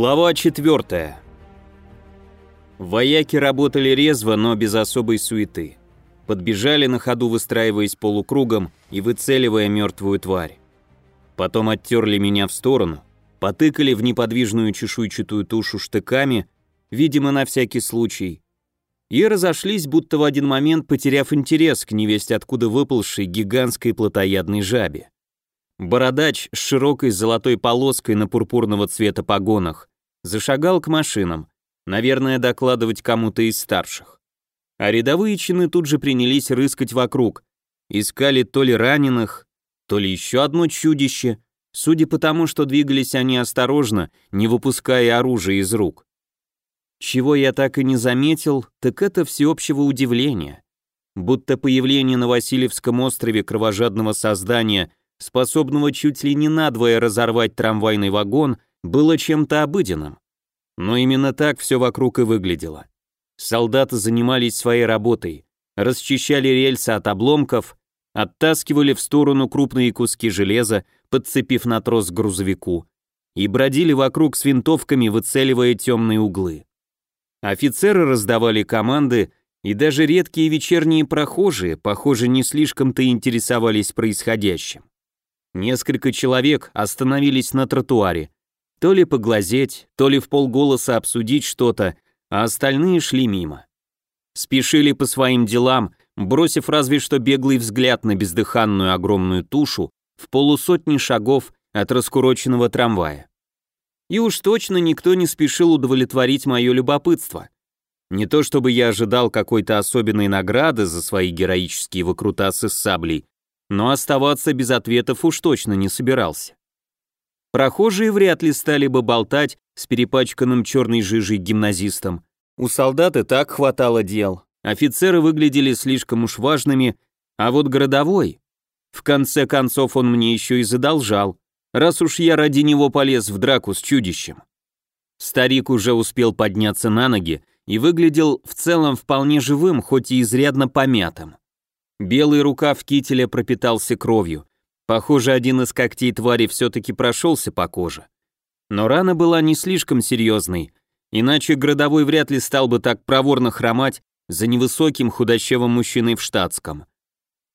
Глава 4. Вояки работали резво, но без особой суеты. Подбежали на ходу, выстраиваясь полукругом и выцеливая мертвую тварь. Потом оттерли меня в сторону, потыкали в неподвижную чешуйчатую тушу штыками, видимо, на всякий случай, и разошлись, будто в один момент потеряв интерес к невесть откуда выползшей гигантской плотоядной жабе. Бородач с широкой золотой полоской на пурпурного цвета погонах зашагал к машинам, наверное, докладывать кому-то из старших. А рядовые чины тут же принялись рыскать вокруг, искали то ли раненых, то ли еще одно чудище, судя по тому, что двигались они осторожно, не выпуская оружие из рук. Чего я так и не заметил, так это всеобщего удивления. Будто появление на Васильевском острове кровожадного создания способного чуть ли не надвое разорвать трамвайный вагон, было чем-то обыденным. Но именно так все вокруг и выглядело. Солдаты занимались своей работой, расчищали рельсы от обломков, оттаскивали в сторону крупные куски железа, подцепив на трос к грузовику, и бродили вокруг с винтовками, выцеливая темные углы. Офицеры раздавали команды, и даже редкие вечерние прохожие, похоже, не слишком-то интересовались происходящим. Несколько человек остановились на тротуаре, то ли поглазеть, то ли в полголоса обсудить что-то, а остальные шли мимо. Спешили по своим делам, бросив разве что беглый взгляд на бездыханную огромную тушу в полусотни шагов от раскуроченного трамвая. И уж точно никто не спешил удовлетворить мое любопытство. Не то чтобы я ожидал какой-то особенной награды за свои героические выкрутасы с саблей, но оставаться без ответов уж точно не собирался. Прохожие вряд ли стали бы болтать с перепачканным черной жижей гимназистом. У солдат и так хватало дел. Офицеры выглядели слишком уж важными, а вот городовой... В конце концов он мне еще и задолжал, раз уж я ради него полез в драку с чудищем. Старик уже успел подняться на ноги и выглядел в целом вполне живым, хоть и изрядно помятым. Белый рукав кителя пропитался кровью. Похоже, один из когтей твари все-таки прошелся по коже. Но рана была не слишком серьезной, иначе городовой вряд ли стал бы так проворно хромать за невысоким худощавым мужчиной в штатском.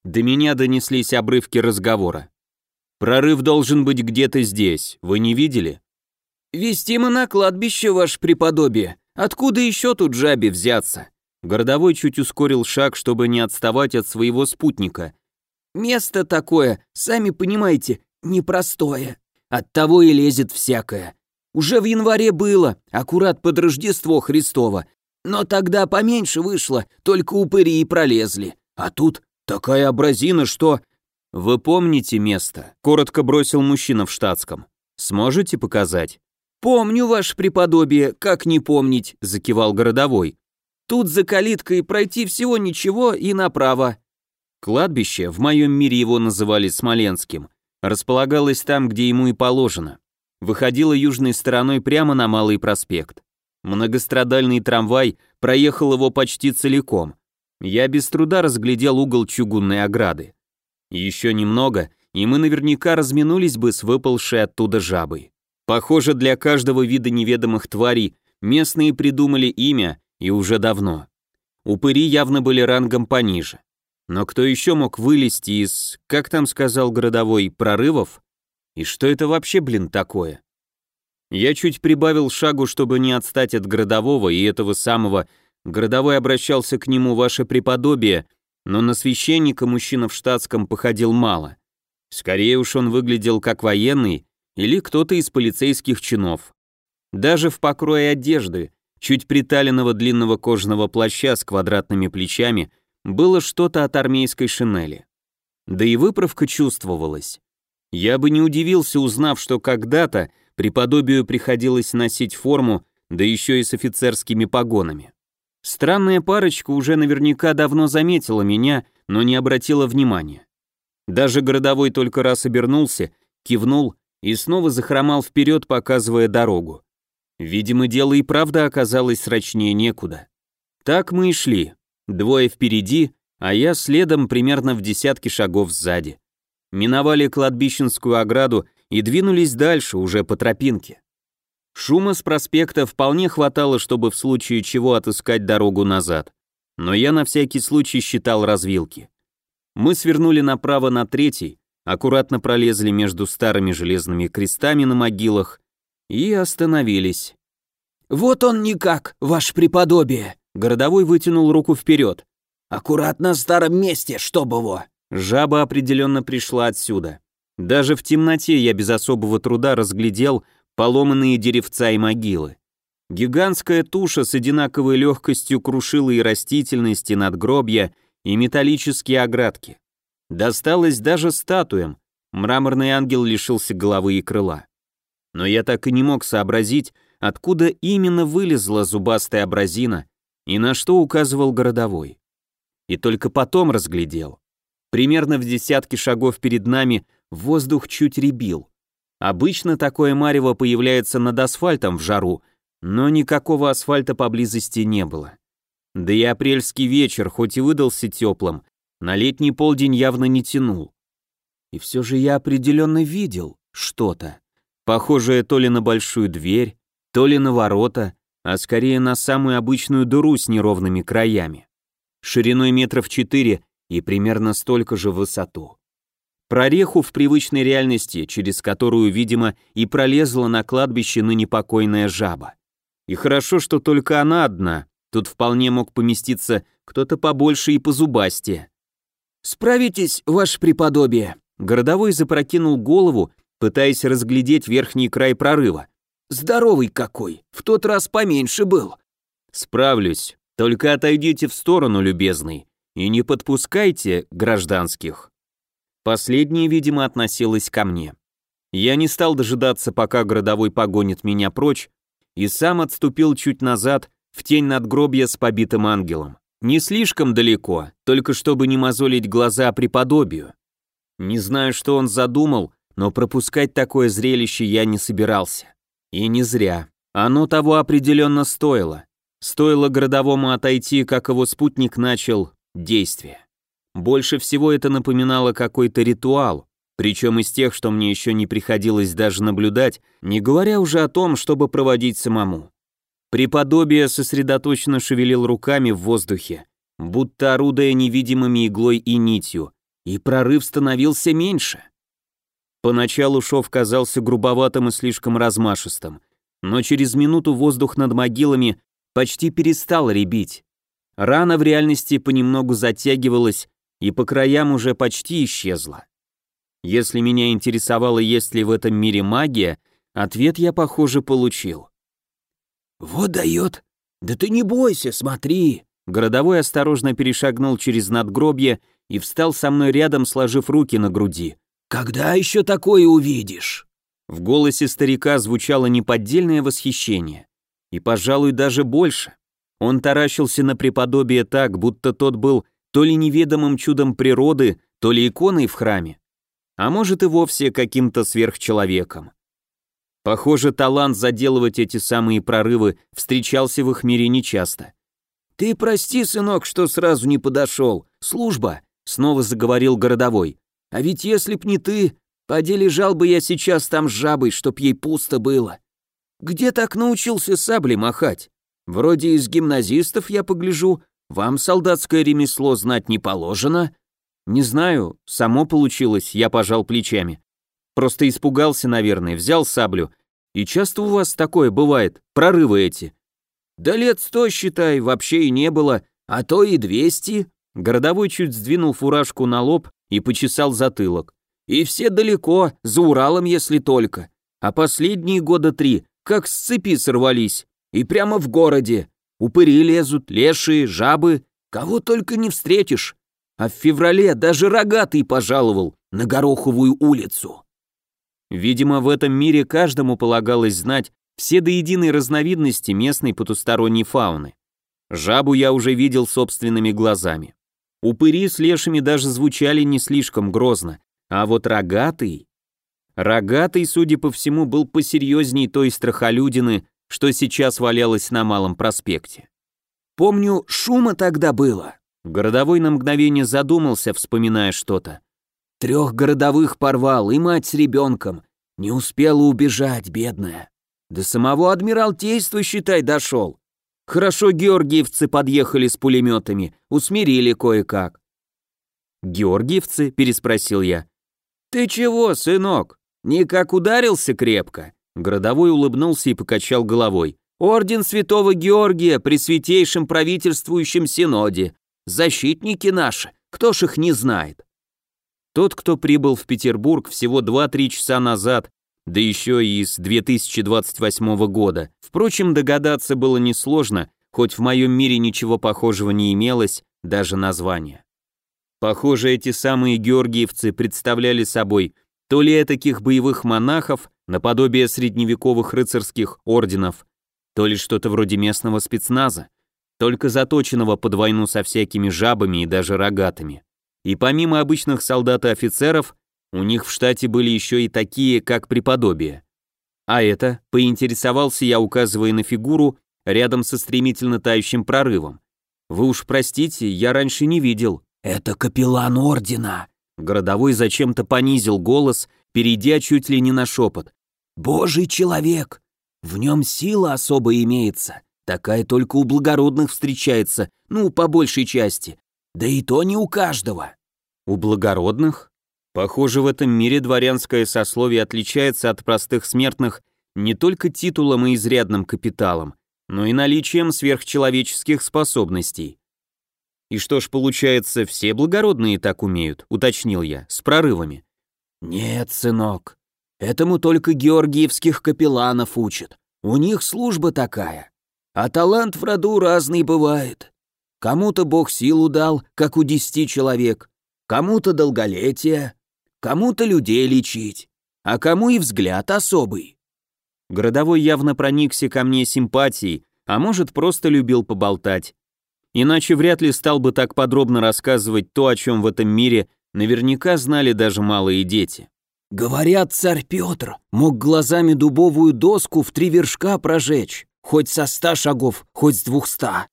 До меня донеслись обрывки разговора. «Прорыв должен быть где-то здесь, вы не видели?» «Вести мы на кладбище, ваше преподобие. Откуда еще тут жабе взяться?» Городовой чуть ускорил шаг, чтобы не отставать от своего спутника. «Место такое, сами понимаете, непростое. Оттого и лезет всякое. Уже в январе было, аккурат под Рождество Христово. Но тогда поменьше вышло, только упыри и пролезли. А тут такая образина, что...» «Вы помните место?» — коротко бросил мужчина в штатском. «Сможете показать?» «Помню, ваше преподобие, как не помнить», — закивал городовой. Тут за калиткой пройти всего ничего и направо. Кладбище, в моем мире его называли Смоленским, располагалось там, где ему и положено. Выходило южной стороной прямо на Малый проспект. Многострадальный трамвай проехал его почти целиком. Я без труда разглядел угол чугунной ограды. Еще немного, и мы наверняка разминулись бы с выпалшей оттуда жабой. Похоже, для каждого вида неведомых тварей местные придумали имя и уже давно. Упыри явно были рангом пониже. Но кто еще мог вылезти из, как там сказал городовой, прорывов? И что это вообще, блин, такое? Я чуть прибавил шагу, чтобы не отстать от городового и этого самого. Городовой обращался к нему ваше преподобие, но на священника мужчина в штатском походил мало. Скорее уж он выглядел как военный или кто-то из полицейских чинов. Даже в покрое одежды, чуть приталенного длинного кожаного плаща с квадратными плечами было что-то от армейской шинели. Да и выправка чувствовалась. Я бы не удивился, узнав, что когда-то преподобию приходилось носить форму, да еще и с офицерскими погонами. Странная парочка уже наверняка давно заметила меня, но не обратила внимания. Даже городовой только раз обернулся, кивнул и снова захромал вперед, показывая дорогу. Видимо, дело и правда оказалось срочнее некуда. Так мы и шли. Двое впереди, а я следом примерно в десятке шагов сзади. Миновали кладбищенскую ограду и двинулись дальше, уже по тропинке. Шума с проспекта вполне хватало, чтобы в случае чего отыскать дорогу назад. Но я на всякий случай считал развилки. Мы свернули направо на третий, аккуратно пролезли между старыми железными крестами на могилах и остановились. «Вот он никак, ваше преподобие!» Городовой вытянул руку вперед. «Аккуратно в старом месте, чтоб его!» Жаба определенно пришла отсюда. Даже в темноте я без особого труда разглядел поломанные деревца и могилы. Гигантская туша с одинаковой легкостью крушила и растительность, и надгробья, и металлические оградки. Досталось даже статуям, мраморный ангел лишился головы и крыла. Но я так и не мог сообразить, откуда именно вылезла зубастая абразина и на что указывал городовой. И только потом разглядел. Примерно в десятке шагов перед нами воздух чуть ребил. Обычно такое марево появляется над асфальтом в жару, но никакого асфальта поблизости не было. Да и апрельский вечер, хоть и выдался теплым, на летний полдень явно не тянул. И все же я определенно видел что-то, похожее то ли на большую дверь, то ли на ворота, а скорее на самую обычную дыру с неровными краями. Шириной метров четыре и примерно столько же в высоту. Прореху в привычной реальности, через которую, видимо, и пролезла на кладбище ныне покойная жаба. И хорошо, что только она одна, тут вполне мог поместиться кто-то побольше и позубастее. «Справитесь, ваше преподобие!» Городовой запрокинул голову, пытаясь разглядеть верхний край прорыва. «Здоровый какой! В тот раз поменьше был!» «Справлюсь, только отойдите в сторону, любезный, и не подпускайте гражданских». Последнее, видимо, относилось ко мне. Я не стал дожидаться, пока городовой погонит меня прочь, и сам отступил чуть назад в тень надгробья с побитым ангелом. Не слишком далеко, только чтобы не мозолить глаза преподобию. Не знаю, что он задумал, но пропускать такое зрелище я не собирался. И не зря. Оно того определенно стоило. Стоило городовому отойти, как его спутник начал действие. Больше всего это напоминало какой-то ритуал, причем из тех, что мне еще не приходилось даже наблюдать, не говоря уже о том, чтобы проводить самому. Преподобие сосредоточенно шевелил руками в воздухе, будто орудая невидимыми иглой и нитью, и прорыв становился меньше. Поначалу шов казался грубоватым и слишком размашистым, но через минуту воздух над могилами почти перестал ребить. Рана в реальности понемногу затягивалась, и по краям уже почти исчезла. Если меня интересовало, есть ли в этом мире магия, ответ я, похоже, получил. «Вот дает! Да ты не бойся, смотри!» Городовой осторожно перешагнул через надгробье и встал со мной рядом, сложив руки на груди. «Когда еще такое увидишь?» В голосе старика звучало неподдельное восхищение. И, пожалуй, даже больше. Он таращился на преподобие так, будто тот был то ли неведомым чудом природы, то ли иконой в храме, а может и вовсе каким-то сверхчеловеком. Похоже, талант заделывать эти самые прорывы встречался в их мире нечасто. «Ты прости, сынок, что сразу не подошел. Служба», — снова заговорил городовой. «А ведь если б не ты, поди лежал бы я сейчас там с жабой, чтоб ей пусто было. Где так научился саблей махать? Вроде из гимназистов я погляжу, вам солдатское ремесло знать не положено? Не знаю, само получилось, я пожал плечами. Просто испугался, наверное, взял саблю. И часто у вас такое бывает, прорывы эти? Да лет сто, считай, вообще и не было, а то и двести. Городовой чуть сдвинул фуражку на лоб и почесал затылок. И все далеко, за Уралом, если только. А последние года три, как с цепи сорвались. И прямо в городе. Упыри лезут, лешие, жабы, кого только не встретишь. А в феврале даже рогатый пожаловал на Гороховую улицу. Видимо, в этом мире каждому полагалось знать все до единой разновидности местной потусторонней фауны. Жабу я уже видел собственными глазами. Упыри с лешими даже звучали не слишком грозно, а вот рогатый... Рогатый, судя по всему, был посерьезней той страхолюдины, что сейчас валялось на Малом проспекте. Помню, шума тогда было. Городовой на мгновение задумался, вспоминая что-то. Трех городовых порвал, и мать с ребенком. Не успела убежать, бедная. До самого Адмиралтейства, считай, дошел. Хорошо георгиевцы подъехали с пулеметами, усмирили кое-как. «Георгиевцы?» – переспросил я. «Ты чего, сынок? Никак ударился крепко?» Городовой улыбнулся и покачал головой. «Орден Святого Георгия при святейшем правительствующем синоде. Защитники наши, кто ж их не знает?» Тот, кто прибыл в Петербург всего 2-3 часа назад, да еще и с 2028 года. Впрочем, догадаться было несложно, хоть в моем мире ничего похожего не имелось, даже названия. Похоже, эти самые георгиевцы представляли собой то ли таких боевых монахов, наподобие средневековых рыцарских орденов, то ли что-то вроде местного спецназа, только заточенного под войну со всякими жабами и даже рогатыми. И помимо обычных солдат и офицеров, у них в штате были еще и такие, как преподобие. А это, поинтересовался я, указывая на фигуру рядом со стремительно тающим прорывом. Вы уж простите, я раньше не видел. Это капеллан ордена. Городовой зачем-то понизил голос, перейдя чуть ли не на шепот. Божий человек. В нем сила особо имеется. Такая только у благородных встречается, ну, по большей части. Да и то не у каждого. У благородных? Похоже, в этом мире дворянское сословие отличается от простых смертных не только титулом и изрядным капиталом, но и наличием сверхчеловеческих способностей. И что ж, получается, все благородные так умеют, уточнил я, с прорывами. Нет, сынок, этому только георгиевских капелланов учат. У них служба такая. А талант в роду разный бывает. Кому-то Бог силу дал, как у десяти человек, кому-то долголетие, кому-то людей лечить, а кому и взгляд особый. Городовой явно проникся ко мне симпатией, а может, просто любил поболтать. Иначе вряд ли стал бы так подробно рассказывать то, о чем в этом мире наверняка знали даже малые дети. Говорят, царь Петр мог глазами дубовую доску в три вершка прожечь, хоть со ста шагов, хоть с двухста.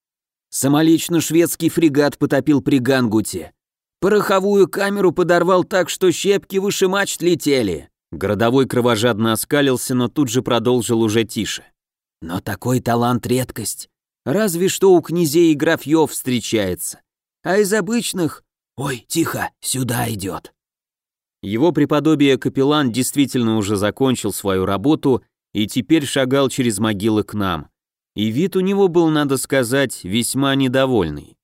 Самолично шведский фрегат потопил при Гангуте, Пороховую камеру подорвал так, что щепки выше мачт летели. Городовой кровожадно оскалился, но тут же продолжил уже тише. Но такой талант редкость. Разве что у князей и графьев встречается. А из обычных... Ой, тихо, сюда идет. Его преподобие капеллан действительно уже закончил свою работу и теперь шагал через могилы к нам. И вид у него был, надо сказать, весьма недовольный.